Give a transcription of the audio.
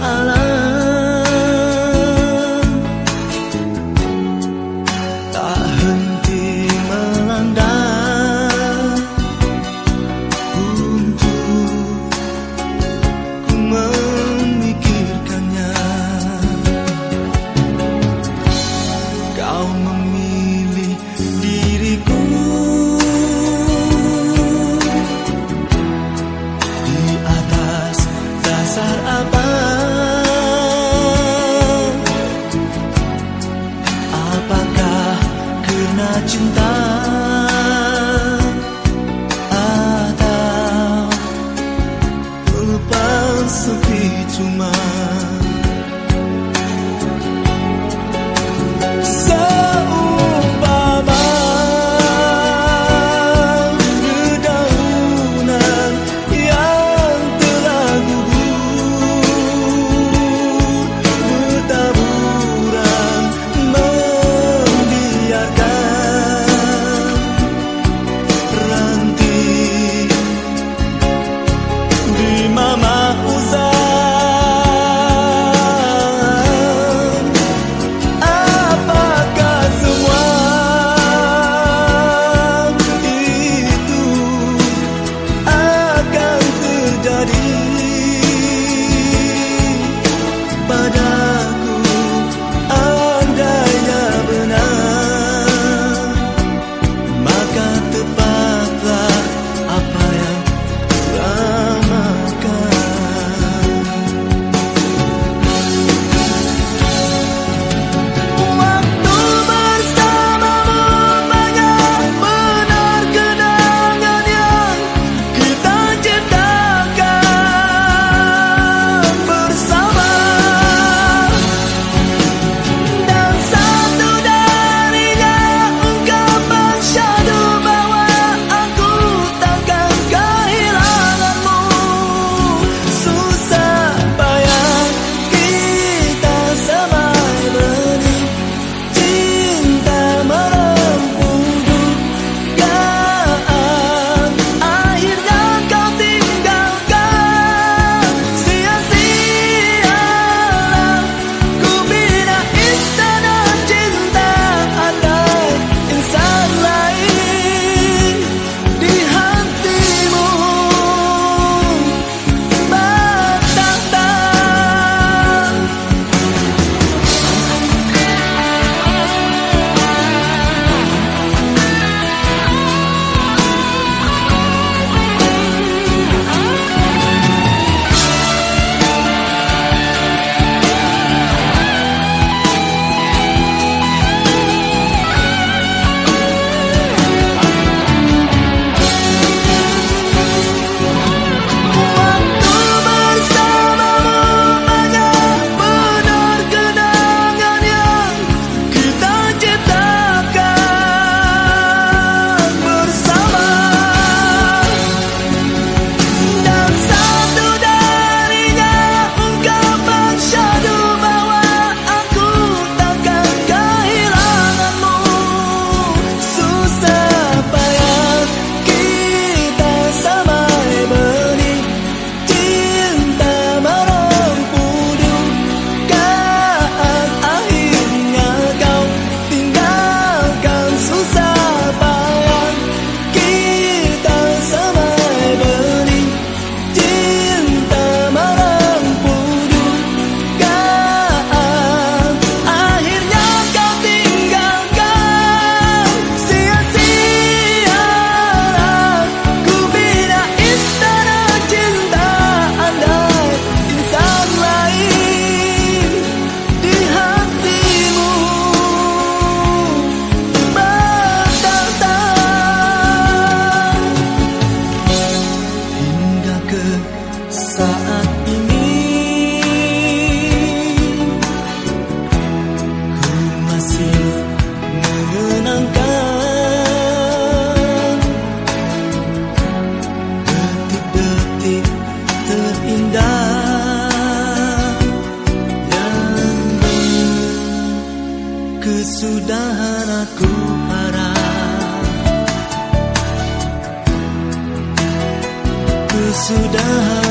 alam kesudahan aku harap. Kesudahan